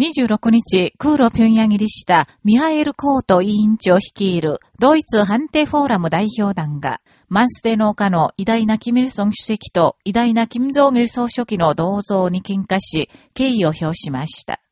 26日、空路平壌入りしたミハエル・コート委員長率いるドイツ判定フォーラム代表団が、マンステ農家の偉大なキミルソン主席と偉大なキム・ジョーギル総書記の銅像に喧嘩し、敬意を表しました。